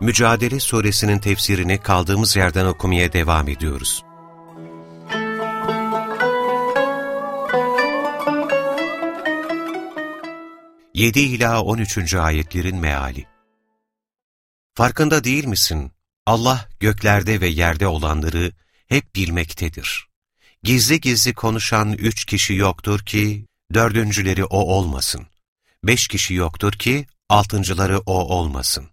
Mücadele Suresinin tefsirini kaldığımız yerden okumaya devam ediyoruz. Yedi ila on üçüncü ayetlerin meali Farkında değil misin? Allah göklerde ve yerde olanları hep bilmektedir. Gizli gizli konuşan üç kişi yoktur ki dördüncüleri o olmasın. Beş kişi yoktur ki altıncıları o olmasın.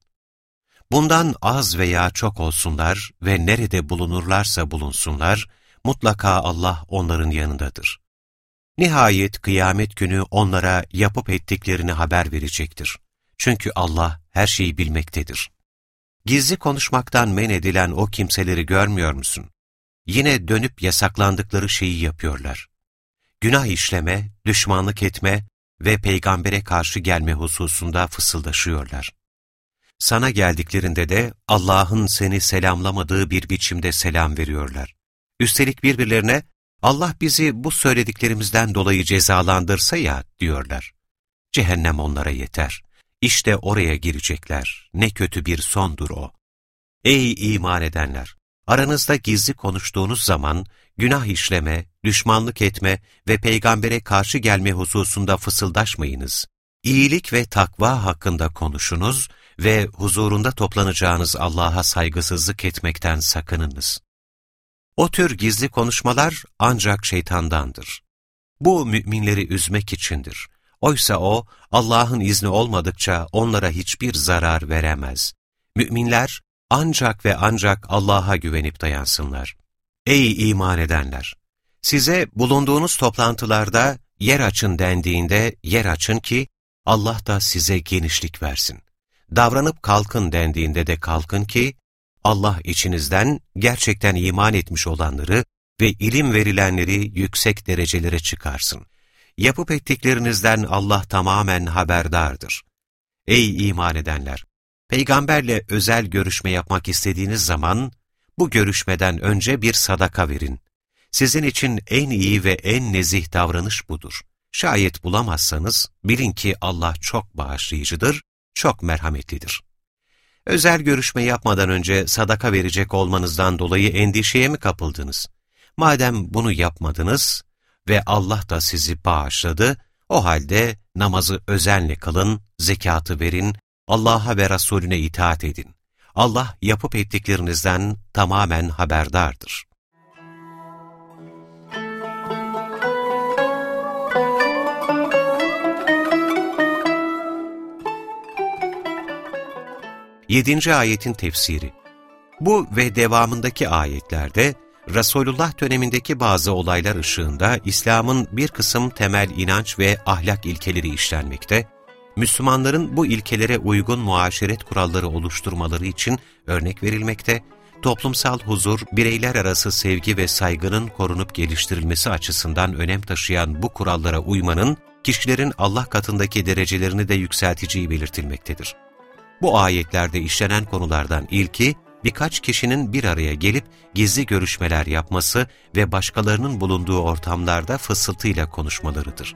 Bundan az veya çok olsunlar ve nerede bulunurlarsa bulunsunlar, mutlaka Allah onların yanındadır. Nihayet kıyamet günü onlara yapıp ettiklerini haber verecektir. Çünkü Allah her şeyi bilmektedir. Gizli konuşmaktan men edilen o kimseleri görmüyor musun? Yine dönüp yasaklandıkları şeyi yapıyorlar. Günah işleme, düşmanlık etme ve peygambere karşı gelme hususunda fısıldaşıyorlar. Sana geldiklerinde de Allah'ın seni selamlamadığı bir biçimde selam veriyorlar. Üstelik birbirlerine Allah bizi bu söylediklerimizden dolayı cezalandırsa ya diyorlar. Cehennem onlara yeter. İşte oraya girecekler. Ne kötü bir sondur o. Ey iman edenler! Aranızda gizli konuştuğunuz zaman günah işleme, düşmanlık etme ve peygambere karşı gelme hususunda fısıldaşmayınız. İyilik ve takva hakkında konuşunuz ve huzurunda toplanacağınız Allah'a saygısızlık etmekten sakınınız. O tür gizli konuşmalar ancak şeytandandır. Bu müminleri üzmek içindir. Oysa o, Allah'ın izni olmadıkça onlara hiçbir zarar veremez. Müminler ancak ve ancak Allah'a güvenip dayansınlar. Ey iman edenler! Size bulunduğunuz toplantılarda yer açın dendiğinde yer açın ki Allah da size genişlik versin. Davranıp kalkın dendiğinde de kalkın ki Allah içinizden gerçekten iman etmiş olanları ve ilim verilenleri yüksek derecelere çıkarsın. Yapıp ettiklerinizden Allah tamamen haberdardır. Ey iman edenler! Peygamberle özel görüşme yapmak istediğiniz zaman, bu görüşmeden önce bir sadaka verin. Sizin için en iyi ve en nezih davranış budur. Şayet bulamazsanız, bilin ki Allah çok bağışlayıcıdır, çok merhametlidir. Özel görüşme yapmadan önce sadaka verecek olmanızdan dolayı endişeye mi kapıldınız? Madem bunu yapmadınız ve Allah da sizi bağışladı, o halde namazı özenle kılın, zekatı verin, Allah'a ve Resulüne itaat edin. Allah yapıp ettiklerinizden tamamen haberdardır. Yedinci ayetin tefsiri Bu ve devamındaki ayetlerde Resulullah dönemindeki bazı olaylar ışığında İslam'ın bir kısım temel inanç ve ahlak ilkeleri işlenmekte, Müslümanların bu ilkelere uygun muaşeret kuralları oluşturmaları için örnek verilmekte, toplumsal huzur, bireyler arası sevgi ve saygının korunup geliştirilmesi açısından önem taşıyan bu kurallara uymanın, kişilerin Allah katındaki derecelerini de yükselteceği belirtilmektedir. Bu ayetlerde işlenen konulardan ilki, birkaç kişinin bir araya gelip gizli görüşmeler yapması ve başkalarının bulunduğu ortamlarda fısıltıyla konuşmalarıdır.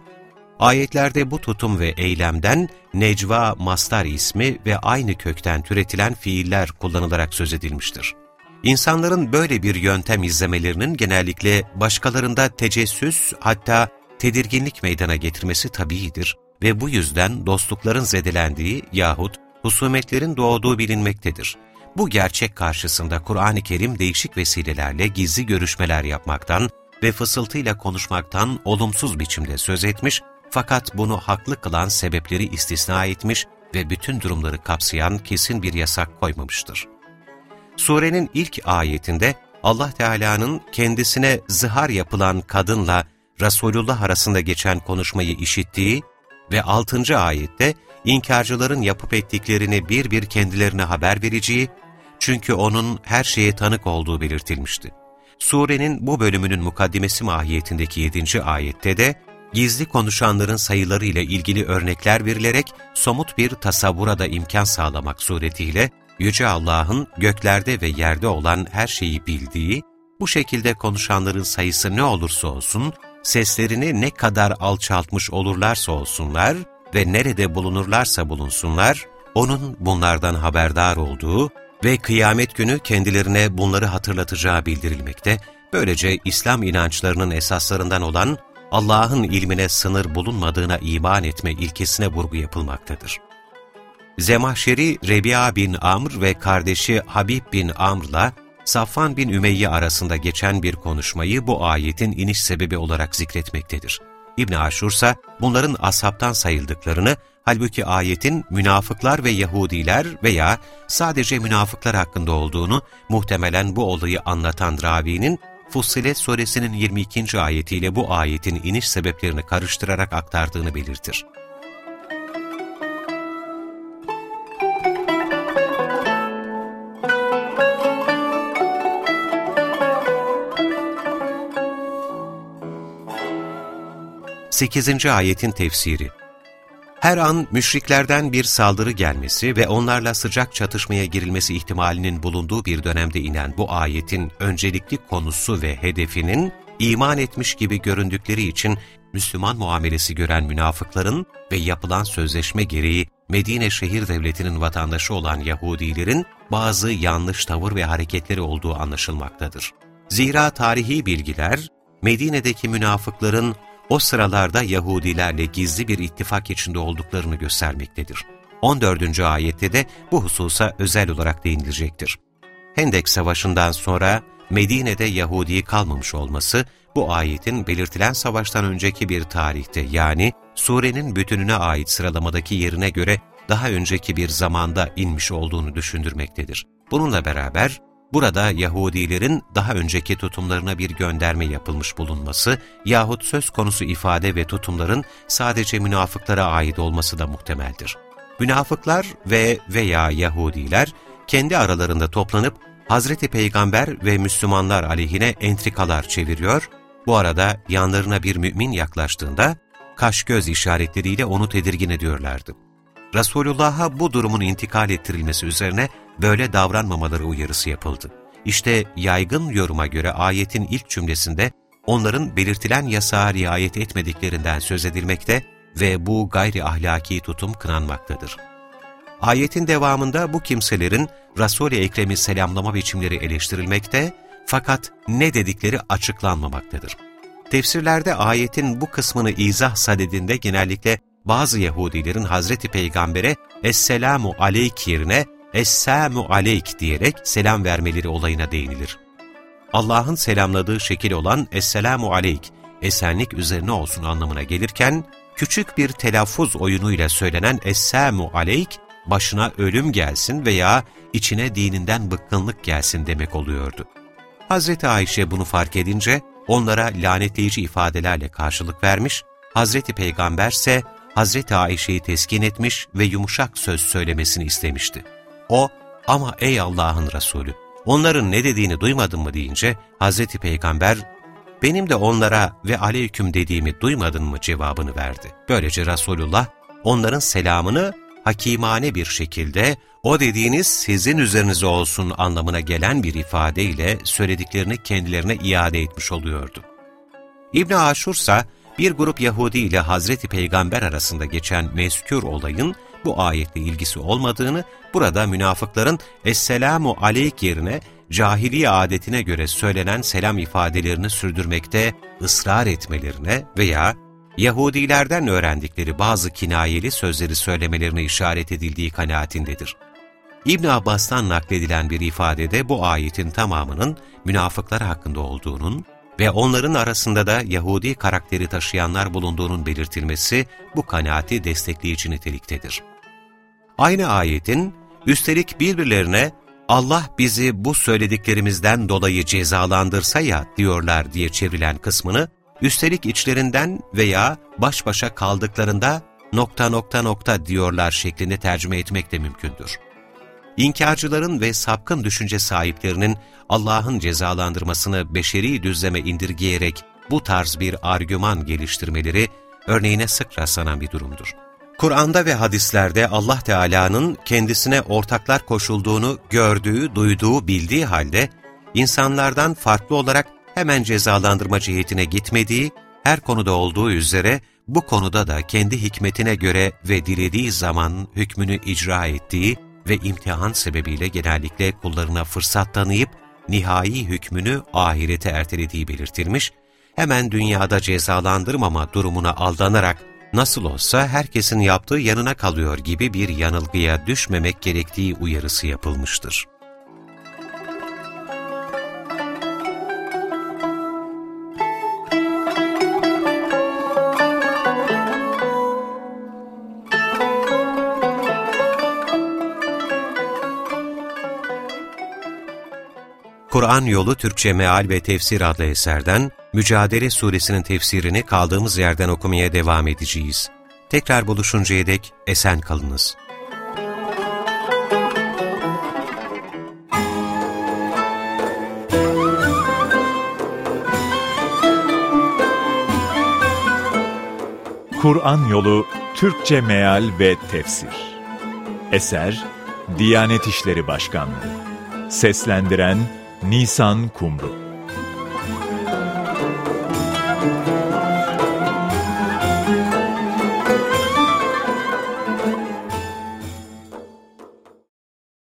Ayetlerde bu tutum ve eylemden necva mastar ismi ve aynı kökten türetilen fiiller kullanılarak söz edilmiştir. İnsanların böyle bir yöntem izlemelerinin genellikle başkalarında tecessüs hatta tedirginlik meydana getirmesi tabiidir ve bu yüzden dostlukların zedelendiği yahut husumetlerin doğduğu bilinmektedir. Bu gerçek karşısında Kur'an-ı Kerim değişik vesilelerle gizli görüşmeler yapmaktan ve fısıltıyla konuşmaktan olumsuz biçimde söz etmiş fakat bunu haklı kılan sebepleri istisna etmiş ve bütün durumları kapsayan kesin bir yasak koymamıştır. Surenin ilk ayetinde Allah Teala'nın kendisine zihar yapılan kadınla Resulullah arasında geçen konuşmayı işittiği ve 6. ayette inkarcıların yapıp ettiklerini bir bir kendilerine haber vereceği, Çünkü O'nun her şeye tanık olduğu belirtilmişti. Surenin bu bölümünün mukaddimesi mahiyetindeki 7. ayette de gizli konuşanların sayıları ile ilgili örnekler verilerek somut bir tasavvura da imkan sağlamak suretiyle Yüce Allah'ın göklerde ve yerde olan her şeyi bildiği, bu şekilde konuşanların sayısı ne olursa olsun, seslerini ne kadar alçaltmış olurlarsa olsunlar ve nerede bulunurlarsa bulunsunlar, O'nun bunlardan haberdar olduğu ve kıyamet günü kendilerine bunları hatırlatacağı bildirilmekte, böylece İslam inançlarının esaslarından olan Allah'ın ilmine sınır bulunmadığına iman etme ilkesine vurgu yapılmaktadır. Zemahşeri Rebi'a bin Amr ve kardeşi Habib bin Amr'la Safvan bin Ümeyye arasında geçen bir konuşmayı bu ayetin iniş sebebi olarak zikretmektedir. İbn Aşur ise bunların ashabtan sayıldıklarını, halbuki ayetin münafıklar ve Yahudiler veya sadece münafıklar hakkında olduğunu, muhtemelen bu olayı anlatan ravinin Fussilet suresinin 22. ayetiyle bu ayetin iniş sebeplerini karıştırarak aktardığını belirtir. 8. ayetin tefsiri Her an müşriklerden bir saldırı gelmesi ve onlarla sıcak çatışmaya girilmesi ihtimalinin bulunduğu bir dönemde inen bu ayetin öncelikli konusu ve hedefinin iman etmiş gibi göründükleri için Müslüman muamelesi gören münafıkların ve yapılan sözleşme gereği Medine şehir devletinin vatandaşı olan Yahudilerin bazı yanlış tavır ve hareketleri olduğu anlaşılmaktadır. Zira tarihi bilgiler, Medine'deki münafıkların o sıralarda Yahudilerle gizli bir ittifak içinde olduklarını göstermektedir. 14. ayette de bu hususa özel olarak değinilecektir. Hendek Savaşı'ndan sonra Medine'de Yahudi kalmamış olması, bu ayetin belirtilen savaştan önceki bir tarihte yani surenin bütününe ait sıralamadaki yerine göre daha önceki bir zamanda inmiş olduğunu düşündürmektedir. Bununla beraber Burada Yahudilerin daha önceki tutumlarına bir gönderme yapılmış bulunması yahut söz konusu ifade ve tutumların sadece münafıklara ait olması da muhtemeldir. Münafıklar ve veya Yahudiler kendi aralarında toplanıp Hazreti Peygamber ve Müslümanlar aleyhine entrikalar çeviriyor, bu arada yanlarına bir mümin yaklaştığında kaş-göz işaretleriyle onu tedirgin ediyorlardı. Resulullah'a bu durumun intikal ettirilmesi üzerine böyle davranmamaları uyarısı yapıldı. İşte yaygın yoruma göre ayetin ilk cümlesinde onların belirtilen yasağa riayet etmediklerinden söz edilmekte ve bu gayri ahlaki tutum kınanmaktadır. Ayetin devamında bu kimselerin Resul-i Ekrem'i selamlama biçimleri eleştirilmekte fakat ne dedikleri açıklanmamaktadır. Tefsirlerde ayetin bu kısmını izah sadedinde genellikle bazı Yahudilerin Hazreti Peygamber'e Esselamu Aleyk yerine Esselamu Aleyk diyerek selam vermeleri olayına değinilir. Allah'ın selamladığı şekil olan Esselamu Aleyk, esenlik üzerine olsun anlamına gelirken, küçük bir telaffuz oyunuyla söylenen Esselamu Aleyk, başına ölüm gelsin veya içine dininden bıkkınlık gelsin demek oluyordu. Hazreti Ayşe bunu fark edince onlara lanetleyici ifadelerle karşılık vermiş, Hazreti Peygamber ise Hazreti Ayşe'yi teskin etmiş ve yumuşak söz söylemesini istemişti. O, ama ey Allah'ın Resulü, onların ne dediğini duymadın mı deyince Hazreti Peygamber, benim de onlara ve aleyküm dediğimi duymadın mı cevabını verdi. Böylece Resulullah onların selamını hakimane bir şekilde o dediğiniz sizin üzerinize olsun anlamına gelen bir ifadeyle söylediklerini kendilerine iade etmiş oluyordu. İbn Aşur ise bir grup Yahudi ile Hazreti Peygamber arasında geçen mezkür olayın bu ayetle ilgisi olmadığını, burada münafıkların Esselamu Aleyk yerine cahiliye adetine göre söylenen selam ifadelerini sürdürmekte ısrar etmelerine veya Yahudilerden öğrendikleri bazı kinayeli sözleri söylemelerine işaret edildiği kanaatindedir. İbn Abbas'tan nakledilen bir ifadede bu ayetin tamamının münafıklar hakkında olduğunun ve onların arasında da Yahudi karakteri taşıyanlar bulunduğunun belirtilmesi bu kanaati destekleyici niteliktedir. Aynı ayetin, üstelik birbirlerine Allah bizi bu söylediklerimizden dolayı cezalandırsa ya diyorlar diye çevrilen kısmını, üstelik içlerinden veya baş başa kaldıklarında nokta nokta nokta diyorlar şeklinde tercüme etmek de mümkündür. İnkarcıların ve sapkın düşünce sahiplerinin Allah'ın cezalandırmasını beşeri düzleme indirgeyerek bu tarz bir argüman geliştirmeleri örneğine sık rastlanan bir durumdur. Kur'an'da ve hadislerde Allah Teala'nın kendisine ortaklar koşulduğunu gördüğü, duyduğu, bildiği halde insanlardan farklı olarak hemen cezalandırma cihetine gitmediği, her konuda olduğu üzere bu konuda da kendi hikmetine göre ve dilediği zaman hükmünü icra ettiği ve imtihan sebebiyle genellikle kullarına fırsat tanıyıp nihai hükmünü ahirete ertelediği belirtilmiş, hemen dünyada cezalandırmama durumuna aldanarak nasıl olsa herkesin yaptığı yanına kalıyor gibi bir yanılgıya düşmemek gerektiği uyarısı yapılmıştır. Kur'an Yolu Türkçe Meal ve Tefsir adlı eserden Mücadele Suresinin tefsirini kaldığımız yerden okumaya devam edeceğiz. Tekrar buluşuncaya dek esen kalınız. Kur'an Yolu Türkçe Meal ve Tefsir Eser Diyanet İşleri Başkanlığı Seslendiren Nisan Kumru